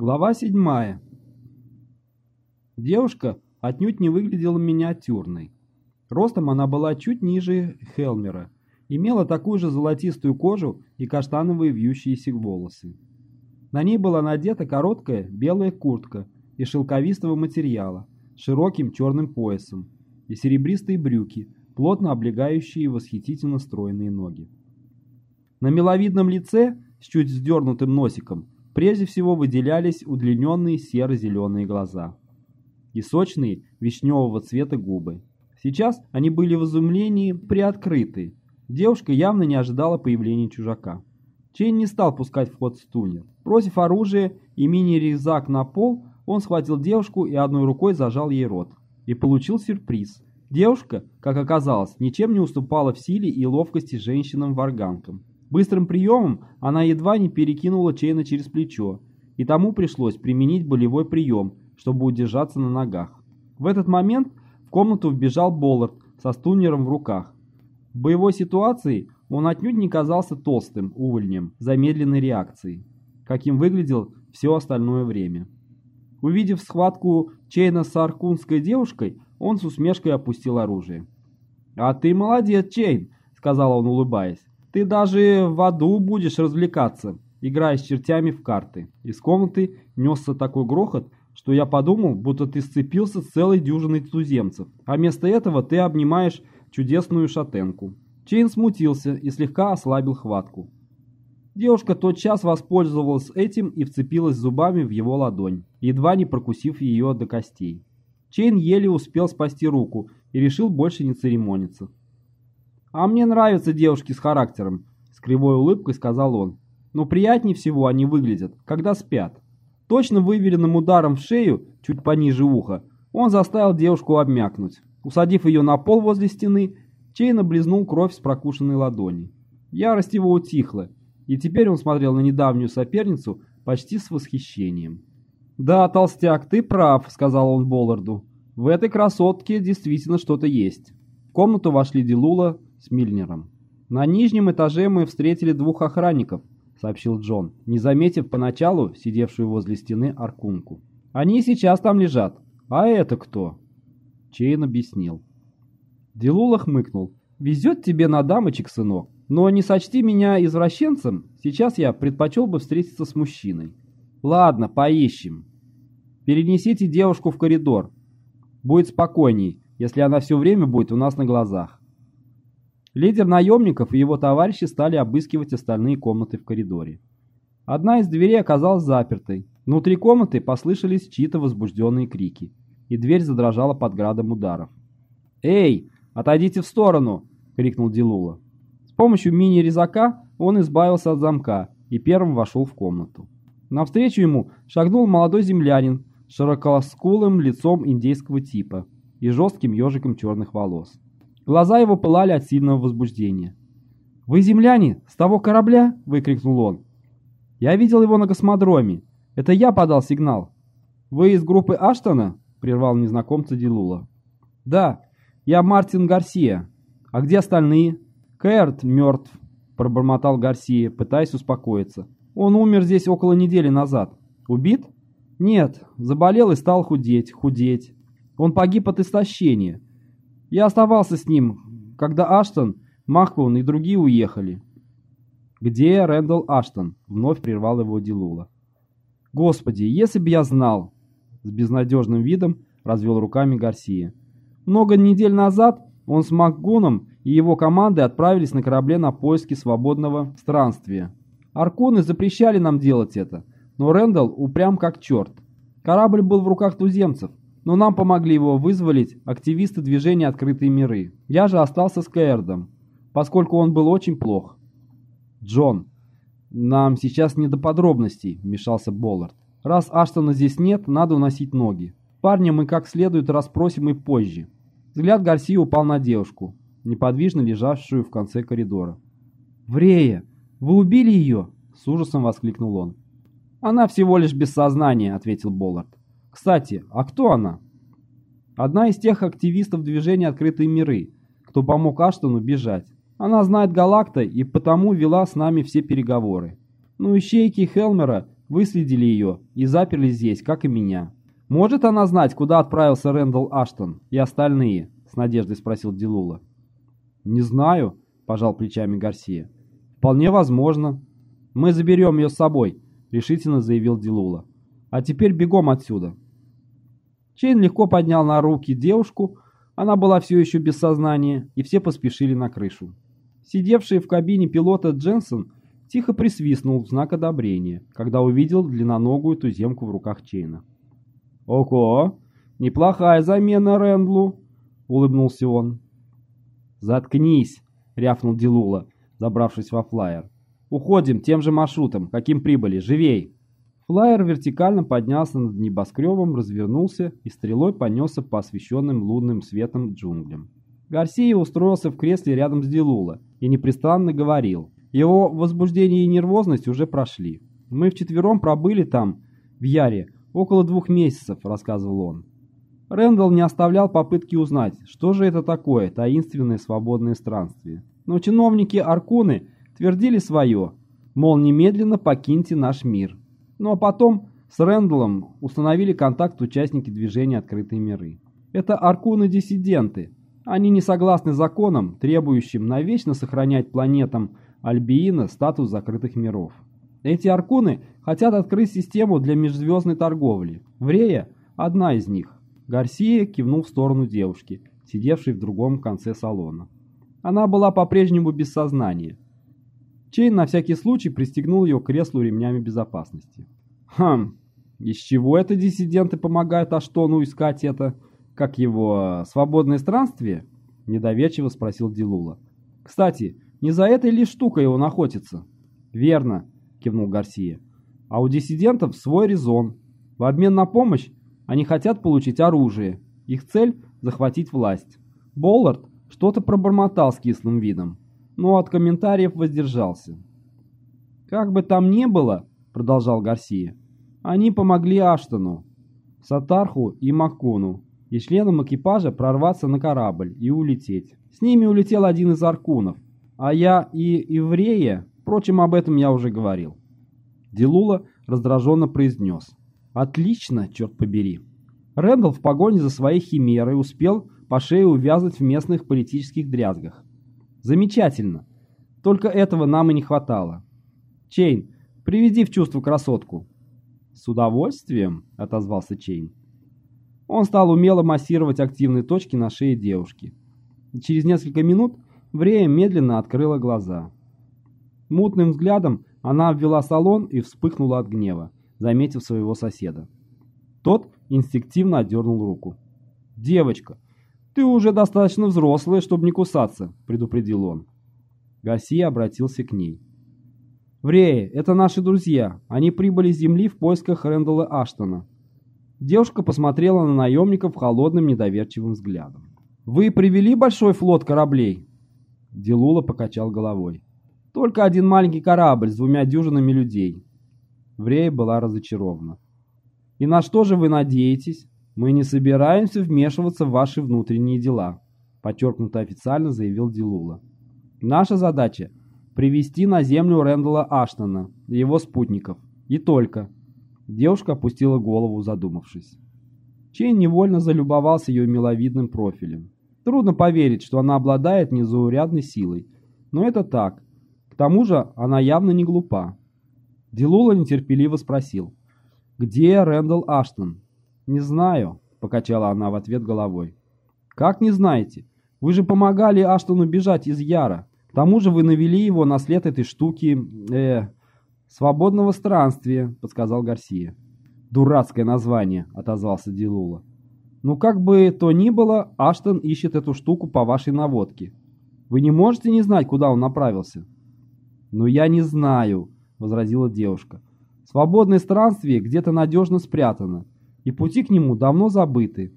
Глава седьмая. Девушка отнюдь не выглядела миниатюрной. Ростом она была чуть ниже Хелмера, имела такую же золотистую кожу и каштановые вьющиеся волосы. На ней была надета короткая белая куртка из шелковистого материала с широким черным поясом и серебристые брюки, плотно облегающие восхитительно стройные ноги. На миловидном лице с чуть вздернутым носиком прежде всего выделялись удлиненные серо-зеленые глаза и сочные вишневого цвета губы. Сейчас они были в изумлении приоткрыты. Девушка явно не ожидала появления чужака. Чейн не стал пускать в ход. Бросив оружие и мини-резак на пол, он схватил девушку и одной рукой зажал ей рот. И получил сюрприз. Девушка, как оказалось, ничем не уступала в силе и ловкости женщинам-варганкам. Быстрым приемом она едва не перекинула Чейна через плечо, и тому пришлось применить болевой прием, чтобы удержаться на ногах. В этот момент в комнату вбежал Боллард со стунером в руках. В боевой ситуации он отнюдь не казался толстым увольнем замедленной реакции, каким выглядел все остальное время. Увидев схватку Чейна с аркунской девушкой, он с усмешкой опустил оружие. «А ты молодец, Чейн», — сказал он, улыбаясь. «Ты даже в аду будешь развлекаться, играя с чертями в карты». Из комнаты несся такой грохот, что я подумал, будто ты сцепился с целой дюжиной туземцев, а вместо этого ты обнимаешь чудесную шатенку. Чейн смутился и слегка ослабил хватку. Девушка тотчас воспользовалась этим и вцепилась зубами в его ладонь, едва не прокусив ее до костей. Чейн еле успел спасти руку и решил больше не церемониться. «А мне нравятся девушки с характером», — с кривой улыбкой сказал он. «Но приятнее всего они выглядят, когда спят». Точно выверенным ударом в шею, чуть пониже уха, он заставил девушку обмякнуть. Усадив ее на пол возле стены, Чейн облизнул кровь с прокушенной ладони. Ярость его утихла, и теперь он смотрел на недавнюю соперницу почти с восхищением. «Да, толстяк, ты прав», — сказал он Болларду. «В этой красотке действительно что-то есть». В комнату вошли Дилула с Мильнером. На нижнем этаже мы встретили двух охранников, — сообщил Джон, не заметив поначалу сидевшую возле стены аркунку. «Они сейчас там лежат. А это кто?» Чейн объяснил. Делула хмыкнул. «Везет тебе на дамочек, сынок. Но не сочти меня извращенцем, сейчас я предпочел бы встретиться с мужчиной. Ладно, поищем. Перенесите девушку в коридор. Будет спокойней, если она все время будет у нас на глазах. Лидер наемников и его товарищи стали обыскивать остальные комнаты в коридоре. Одна из дверей оказалась запертой. Внутри комнаты послышались чьи-то возбужденные крики, и дверь задрожала под градом ударов. «Эй, отойдите в сторону!» — крикнул Дилула. С помощью мини-резака он избавился от замка и первым вошел в комнату. Навстречу ему шагнул молодой землянин с широкоскулым лицом индейского типа и жестким ежиком черных волос. Глаза его пылали от сильного возбуждения. «Вы земляне? С того корабля?» — выкрикнул он. «Я видел его на космодроме. Это я подал сигнал». «Вы из группы Аштона?» — прервал незнакомца Дилула. «Да, я Мартин Гарсия. А где остальные?» «Кэрт мертв», — пробормотал Гарсия, пытаясь успокоиться. «Он умер здесь около недели назад. Убит?» «Нет, заболел и стал худеть, худеть. Он погиб от истощения. Я оставался с ним, когда Аштон, Махкун и другие уехали. «Где Рэндалл Аштон?» — вновь прервал его Дилула. «Господи, если бы я знал!» — с безнадежным видом развел руками Гарсия. «Много недель назад он с Макгуном и его командой отправились на корабле на поиски свободного странствия. Арконы запрещали нам делать это, но Рэндалл упрям как черт. Корабль был в руках туземцев, но нам помогли его вызволить активисты движения «Открытые миры». Я же остался с Кэрдом, поскольку он был очень плох. «Джон, нам сейчас не до подробностей», — вмешался Боллард. «Раз Аштона здесь нет, надо уносить ноги. Парня мы как следует расспросим и позже». Взгляд Гарсии упал на девушку, неподвижно лежавшую в конце коридора. «Врея, вы убили ее?» — с ужасом воскликнул он. «Она всего лишь без сознания», — ответил Боллард. Кстати, а кто она? Одна из тех активистов движения «Открытые миры», кто помог Аштону бежать. Она знает Галакта и потому вела с нами все переговоры. Ну, ищейки Хелмера выследили ее и заперли здесь, как и меня. Может она знать, куда отправился Рэндалл Аштон и остальные? С надеждой спросил Дилула. Не знаю, пожал плечами Гарсия. Вполне возможно. Мы заберем ее с собой, решительно заявил Дилула. А теперь бегом отсюда. Чейн легко поднял на руки девушку, она была все еще без сознания, и все поспешили на крышу. Сидевший в кабине пилота Дженсен тихо присвистнул в знак одобрения, когда увидел длинноногую туземку в руках Чейна. «Ого! Неплохая замена Рэндлу!» — улыбнулся он. «Заткнись!» — рявкнул Дилула, забравшись во флайер. «Уходим тем же маршрутом, каким прибыли. Живей!» Флайер вертикально поднялся над небоскребом, развернулся и стрелой понесся по освещенным лунным светом джунглям. Гарсия устроился в кресле рядом с Дилула и непрестанно говорил. Его возбуждение и нервозность уже прошли. «Мы вчетвером пробыли там, в Яре, около двух месяцев», — рассказывал он. Рэндалл не оставлял попытки узнать, что же это такое таинственное свободное странствие. Но чиновники Аркуны твердили свое, мол, немедленно покиньте наш мир. Ну а потом с Рэндаллом установили контакт участники движения «Открытые миры». Это аркуны-диссиденты. Они не согласны законам, требующим навечно сохранять планетам Альбиина статус закрытых миров. Эти аркуны хотят открыть систему для межзвездной торговли. Врея – одна из них. Гарсия кивнул в сторону девушки, сидевшей в другом конце салона. Она была по-прежнему без сознания. Чейн на всякий случай пристегнул ее к креслу ремнями безопасности. «Хм, из чего это диссиденты помогают Аштону искать это, как его, свободное странствие?» – недоверчиво спросил Дилула. «Кстати, не за этой ли штукой он охотится?» «Верно», – кивнул Гарсия. «А у диссидентов свой резон. В обмен на помощь они хотят получить оружие. Их цель – захватить власть. Боллард что-то пробормотал с кислым видом но от комментариев воздержался. «Как бы там ни было», — продолжал Гарсия, — «они помогли Аштону, Сатарху и Маккуну и членам экипажа прорваться на корабль и улететь. С ними улетел один из аркунов, а я и Иврея, впрочем, об этом я уже говорил». Делула раздраженно произнес. «Отлично, черт побери». Рэндалл в погоне за своей химерой успел по шее увязать в местных политических дрязгах. Замечательно. Только этого нам и не хватало. Чейн, приведи в чувство красотку. С удовольствием, отозвался Чейн. Он стал умело массировать активные точки на шее девушки. Через несколько минут Врея медленно открыла глаза. Мутным взглядом она обвела салон и вспыхнула от гнева, заметив своего соседа. Тот инстинктивно отдернул руку. «Девочка, «Ты уже достаточно взрослая, чтобы не кусаться», — предупредил он. Гарсия обратился к ней. «Врея, это наши друзья. Они прибыли с земли в поисках Рэндалла Аштона». Девушка посмотрела на наемников холодным недоверчивым взглядом. «Вы привели большой флот кораблей?» Делула покачал головой. «Только один маленький корабль с двумя дюжинами людей». Врея была разочарована. «И на что же вы надеетесь?» «Мы не собираемся вмешиваться в ваши внутренние дела», — подчеркнуто официально заявил Дилула. «Наша задача — привести на землю Рэндала Аштона и его спутников. И только». Девушка опустила голову, задумавшись. Чейн невольно залюбовался ее миловидным профилем. Трудно поверить, что она обладает незаурядной силой. Но это так. К тому же она явно не глупа. Дилула нетерпеливо спросил. «Где Рэндалл Аштон?» «Не знаю», — покачала она в ответ головой. «Как не знаете? Вы же помогали Аштону бежать из Яра. К тому же вы навели его на след этой штуки... э свободного странствия», — подсказал Гарсия. «Дурацкое название», — отозвался Дилула. «Ну, как бы то ни было, Аштон ищет эту штуку по вашей наводке. Вы не можете не знать, куда он направился?» «Ну, я не знаю», — возразила девушка. «Свободное странствие где-то надежно спрятано и пути к нему давно забыты.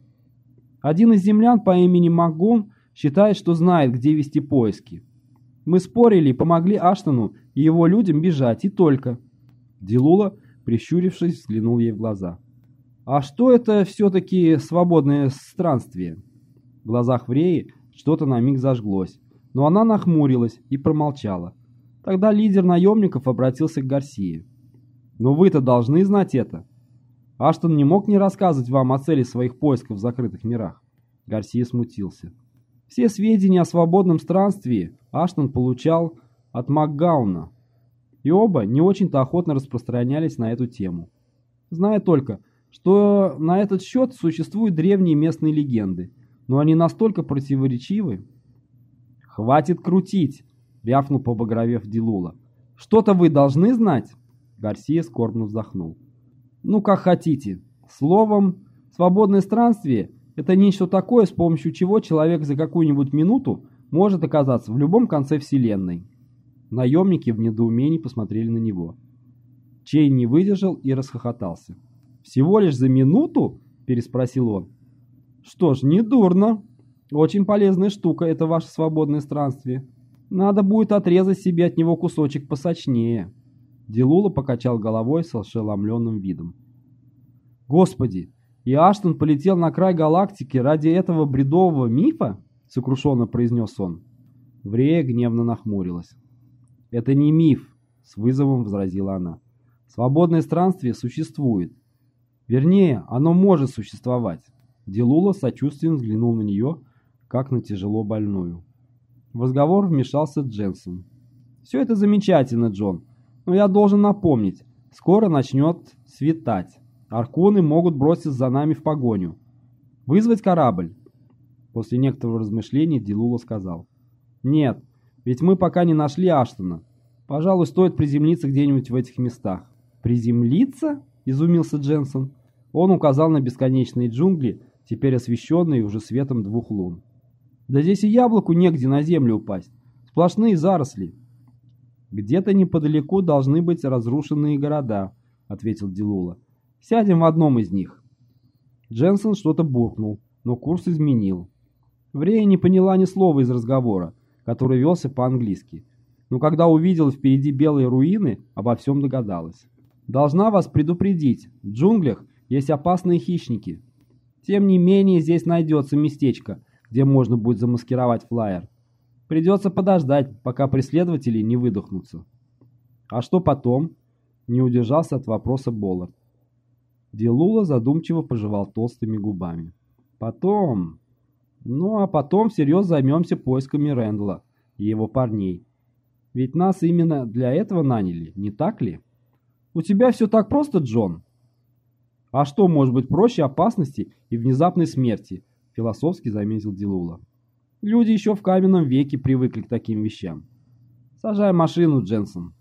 Один из землян по имени Магон считает, что знает, где вести поиски. Мы спорили и помогли Аштону и его людям бежать, и только. Дилула, прищурившись, взглянул ей в глаза. «А что это все-таки свободное странствие?» В глазах Вреи что-то на миг зажглось, но она нахмурилась и промолчала. Тогда лидер наемников обратился к Гарсии. Но вы-то должны знать это. Аштон не мог не рассказывать вам о цели своих поисков в закрытых мирах. Гарсия смутился. Все сведения о свободном странстве Аштон получал от МакГауна, и оба не очень-то охотно распространялись на эту тему. Зная только, что на этот счет существуют древние местные легенды, но они настолько противоречивы. «Хватит крутить!» — рявкнул побагровев Дилула. «Что-то вы должны знать?» Гарсия скорбно вздохнул. «Ну, как хотите. Словом, свободное странствие — это нечто такое, с помощью чего человек за какую-нибудь минуту может оказаться в любом конце Вселенной». Наемники в недоумении посмотрели на него. Чейн не выдержал и расхохотался. «Всего лишь за минуту?» – переспросил он. «Что ж, не дурно. Очень полезная штука – это ваше свободное странствие. Надо будет отрезать себе от него кусочек посочнее». Дилула покачал головой с ошеломленным видом. «Господи, и Аштон полетел на край галактики ради этого бредового мифа?» — сокрушенно произнес он. Врея гневно нахмурилась. «Это не миф», — с вызовом возразила она. «Свободное странствие существует. Вернее, оно может существовать». Дилула сочувственно взглянул на нее, как на тяжело больную. В разговор вмешался Дженсен. «Все это замечательно, Джон, но я должен напомнить, скоро начнет светать. Арконы могут броситься за нами в погоню. Вызвать корабль?» После некоторого размышления Дилула сказал. «Нет, ведь мы пока не нашли Аштона. Пожалуй, стоит приземлиться где-нибудь в этих местах». «Приземлиться?» – изумился Дженсон. Он указал на бесконечные джунгли, теперь освещенные уже светом двух лун. «Да здесь и яблоку негде на землю упасть. Сплошные заросли». «Где-то неподалеку должны быть разрушенные города», — ответил Дилула. «Сядем в одном из них». Дженсен что-то буркнул, но курс изменил. Врея не поняла ни слова из разговора, который велся по-английски, но когда увидела впереди белые руины, обо всем догадалась. «Должна вас предупредить, в джунглях есть опасные хищники. Тем не менее, здесь найдется местечко, где можно будет замаскировать флайер. Придется подождать, пока преследователи не выдохнутся. А что потом? Не удержался от вопроса Боллард. Делула задумчиво пожевал толстыми губами. Потом... Ну, а потом всерьез займемся поисками Рэндла и его парней. Ведь нас именно для этого наняли, не так ли? У тебя все так просто, Джон? А что может быть проще опасности и внезапной смерти? Философски заметил Дилула. Люди еще в каменном веке привыкли к таким вещам. Сажай машину, Дженсон.